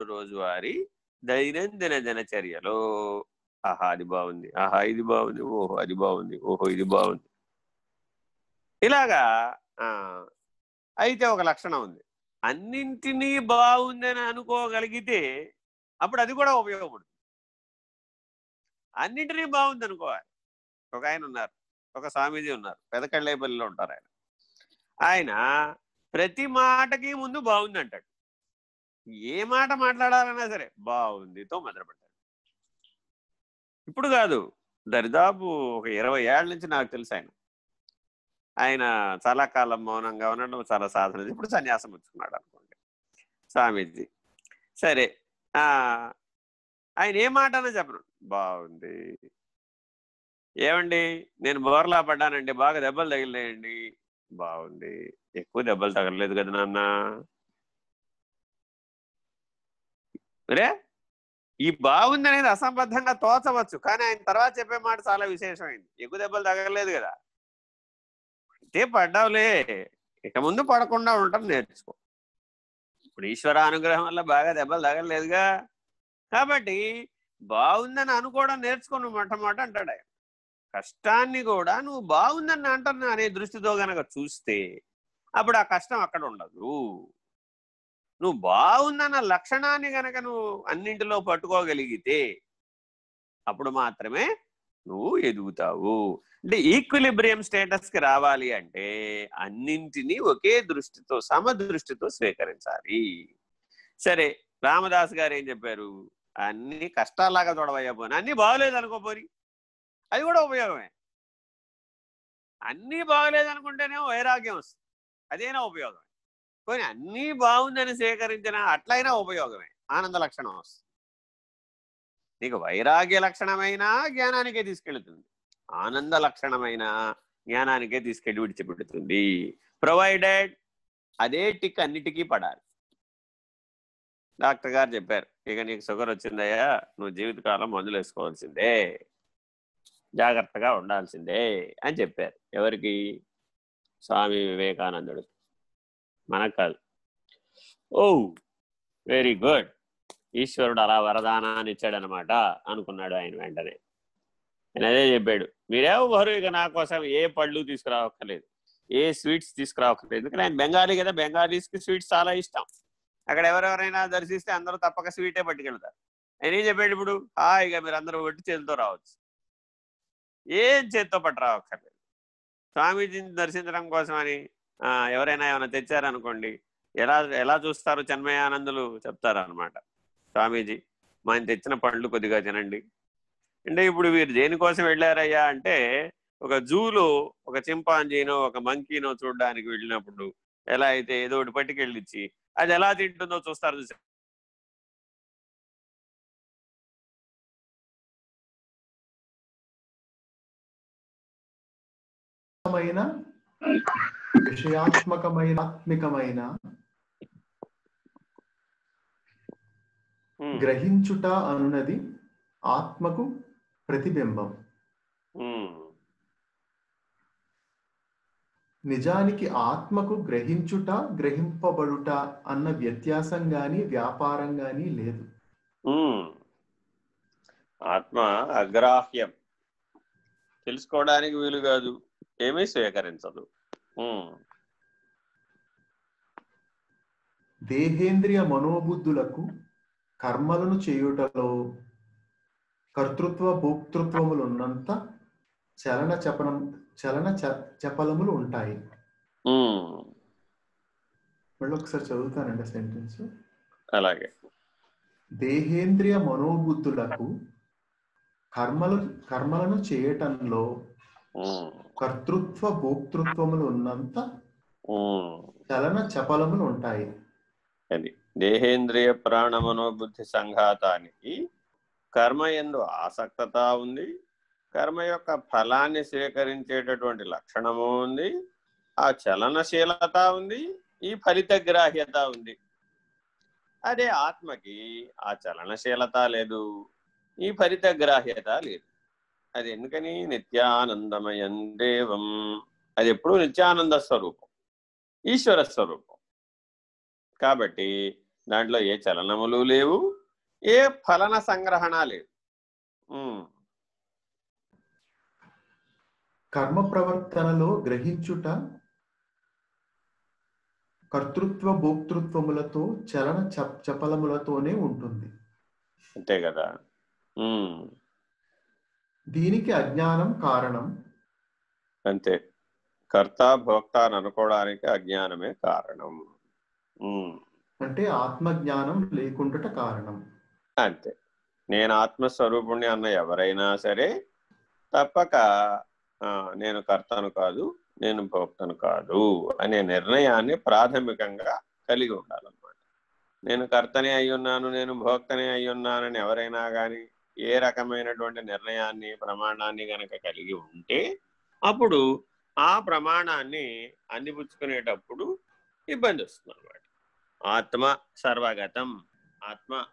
రోజువారి దైనందిన దినచర్యలో ఆహా అది బాగుంది. ఆహా ఇది బాగుంది. ఓహో అది బాగుంది. ఓహో ఇది బాగుంది. ఇలాగా అయితే ఒక లక్షణం ఉంది. అన్నింటినీ బాగుందని అనుకోగలిగితే అప్పుడు అది కూడా ఉపయోగపడుతుంది అన్నింటినీ బాగుంది అనుకోవాలి. ఒక ఆయన ఉన్నారు ఒక స్వామీజీ ఉన్నారు పెదకళ్ళేపల్లిలో ఉంటారు ఆయన. ఆయన ప్రతి మాటకి ముందు బాగుంది అంటాడు ఏ మాట మాట్లాడాలన్నా సరే బాగుందితో మొదలుపెట్టాడు ఇప్పుడు కాదు దరిదాపు ఒక ఇరవై ఏళ్ళ నుంచి నాకు తెలుసు ఆయన. ఆయన చాలా కాలం మౌనంగా ఉండడం చాలా సాధన ఇప్పుడు సన్యాసం వచ్చుకున్నాడు అనుకోండి. స్వామీజీ సరే ఆయన ఏ మాట అన్నా చెప్పను. బాగుంది ఏమండి? నేను బోర్లా పడ్డానండి బాగా దెబ్బలు తగిలినాయండి. బాగుంది ఎక్కువ దెబ్బలు తగలలేదు కదా నాన్న. రే ఈ బాగుంది అనేది అసంబద్ధంగా తోచవచ్చు. కానీ ఆయన తర్వాత చెప్పే మాట చాలా విశేషమైంది. ఎక్కువ దెబ్బలు తగలేదు కదా. అయితే పడ్డావులే. ఇక ముందు పడకుండా ఉంటాం నేర్చుకో. ఇప్పుడు ఈశ్వర అనుగ్రహం వల్ల బాగా దెబ్బలు తగలేదుగా కాబట్టి బాగుందని అనుకోవడం నేర్చుకోను మొట్టమొదట అంటాడు ఆయన. కష్టాన్ని కూడా నువ్వు బాగుందని అంటున్నా అనే దృష్టితో గనక చూస్తే అప్పుడు ఆ కష్టం అక్కడ ఉండదు. నువ్వు బాగుందన్న లక్షణాన్ని గనక నువ్వు అన్నింటిలో పట్టుకోగలిగితే అప్పుడు మాత్రమే నువ్వు ఎదుగుతావు. అంటే ఈక్విలిబ్రియం స్టేటస్కి రావాలి అంటే అన్నింటినీ ఒకే దృష్టితో సమదృష్టితో స్వీకరించాలి. సరే రామదాస్ గారు ఏం చెప్పారు? అన్ని కష్టాలాగా చూడవయ్యా పోని. అన్నీ బాగలేదు అనుకోపోని అది కూడా ఉపయోగమే. అన్నీ బాగలేదు అనుకుంటేనే వైరాగ్యం వస్తుంది. అదేనా ఉపయోగం? కొన్ని అన్నీ బాగుందని సేకరించిన అట్లయినా ఉపయోగమే. ఆనంద లక్షణం వస్తుంది. నీకు వైరాగ్య లక్షణమైన జ్ఞానానికే తీసుకెళ్తుంది. ఆనంద లక్షణమైన జ్ఞానానికే తీసుకెళ్ళి విడిచిపెడుతుంది. ప్రొవైడెడ్ అదే టిక్ అన్నిటికీ పడాలి. డాక్టర్ గారు చెప్పారు ఇక నీకు షుగర్ వచ్చిందయ్యా నువ్వు జీవితకాలం మందులు వేసుకోవాల్సిందే. జాగ్రత్తగా ఉండాల్సిందే అని చెప్పారు. ఎవరికి? స్వామి వివేకానందుడికి. మనకు కాదు ఓ వెరీ గుడ్. ఈశ్వరుడు అలా వరదానాన్ని ఇచ్చాడనమాట అనుకున్నాడు ఆయన వెంటనే. ఆయన అదే చెప్పాడు మీరెవరు ఇక నా కోసం ఏ పళ్ళు తీసుకురావక్కర్లేదు ఏ స్వీట్స్ తీసుకురావక్కర్లేదు. ఎందుకంటే ఆయన బెంగాలీ కదా బెంగాలీస్కి స్వీట్స్ చాలా ఇష్టం. అక్కడ ఎవరెవరైనా దర్శిస్తే అందరూ తప్పక స్వీటే పట్టుకెళ్తారు. ఆయన ఏం చెప్పాడు ఇప్పుడు? హాయిగా మీరు అందరూ ఒట్టి చేతితో రావచ్చు. ఏం చేత్తో పట్టు రావక్కర్లేదు స్వామీజీని దర్శించడం కోసమని ఎవరైనా ఏమైనా తెచ్చారనుకోండి ఎలా ఎలా చూస్తారు చెన్మయానందులు చెప్తారు అనమాట స్వామీజీ మా తెచ్చిన పండ్లు కొద్దిగా తినండి. అంటే ఇప్పుడు వీరు దేనికోసం వెళ్ళారయ్యా అంటే ఒక జూలో ఒక చింపాంజీనో ఒక మంకీనో చూడడానికి వెళ్ళినప్పుడు ఎలా అయితే ఏదో ఒకటి పట్టుకెళ్ళిచ్చి అది ఎలా తింటుందో చూస్తారు చూసారు విషయాత్మకమైన ఆత్మికమైన గ్రహించుట అనున్నది ఆత్మకు ప్రతిబింబం నిజానికి ఆత్మకు గ్రహించుట గ్రహింపబడుట అన్న వ్యత్యాసం గాని వ్యాపారం గాని లేదు ఆత్మ అగ్రాహ్యం తెలుసుకోవడానికి వీలు కాదు ఏమీ స్వీకరించదు. దేహేంద్రియ మనోబుద్ధులకు కర్మలను చేయుటలో కర్తృత్వ భోక్తృత్వములు ఉన్నంత చలన చపనం చలన చపలములు ఉంటాయి. మళ్ళీ ఒకసారి చదువుతానండి సెంటెన్స్. అలాగే. దేహేంద్రియ మనోబుద్ధులకు కర్మలు కర్మలను చేయటంలో కర్తృత్వ భోక్తృత్వములు ఉన్నంత చలన చపలములు ఉంటాయి అది దేహేంద్రియ ప్రాణ మనోబుద్ధి సంఘాతానికి కర్మ ఎందు ఆసక్తత ఉంది. కర్మ యొక్క ఫలాన్ని స్వీకరించేటటువంటి లక్షణము ఉంది. ఆ చలనశీలత ఉంది. ఈ ఫలిత గ్రాహ్యత ఉంది. అదే ఆత్మకి ఆ చలనశీలత లేదు. ఈ ఫలిత గ్రాహ్యత లేదు. అది ఎందుకని? నిత్యానందమయం దేవం. అది ఎప్పుడు నిత్యానంద స్వరూపం. ఈశ్వర స్వరూపం. కాబట్టి దాంట్లో ఏ చలనములు లేవు ఏ ఫలన సంగ్రహణ లేదు కర్మ ప్రవర్తనలో గ్రహించుట కర్తృత్వ భోక్తృత్వములతో చలన చప్ చపలములతోనే ఉంటుంది. అంతే కదా? దీనికి అజ్ఞానం కారణం? అంతే. కర్త భోక్త అని అనుకోవడానికి అజ్ఞానమే కారణం. అంటే ఆత్మజ్ఞానం లేకుండుట కారణం. అంతే. నేను ఆత్మస్వరూపుణ్ణి అన్న ఎవరైనా సరే తప్పక నేను కర్తను కాదు నేను భోక్తను కాదు అనే నిర్ణయాన్ని ప్రాథమికంగా కలిగి ఉండాలన్నమాట. నేను కర్తనే అయ్యున్నాను నేను భోక్తనే అయ్యున్నానని ఎవరైనా కానీ ఏ రకమైనటువంటి నిర్ణయాన్ని ప్రమాణాన్ని గనక కలిగి ఉంటే అప్పుడు ఆ ప్రమాణాన్ని అందిపుచ్చుకునేటప్పుడు ఇబ్బంది వస్తుంది అనమాట ఆత్మ సర్వగతం ఆత్మ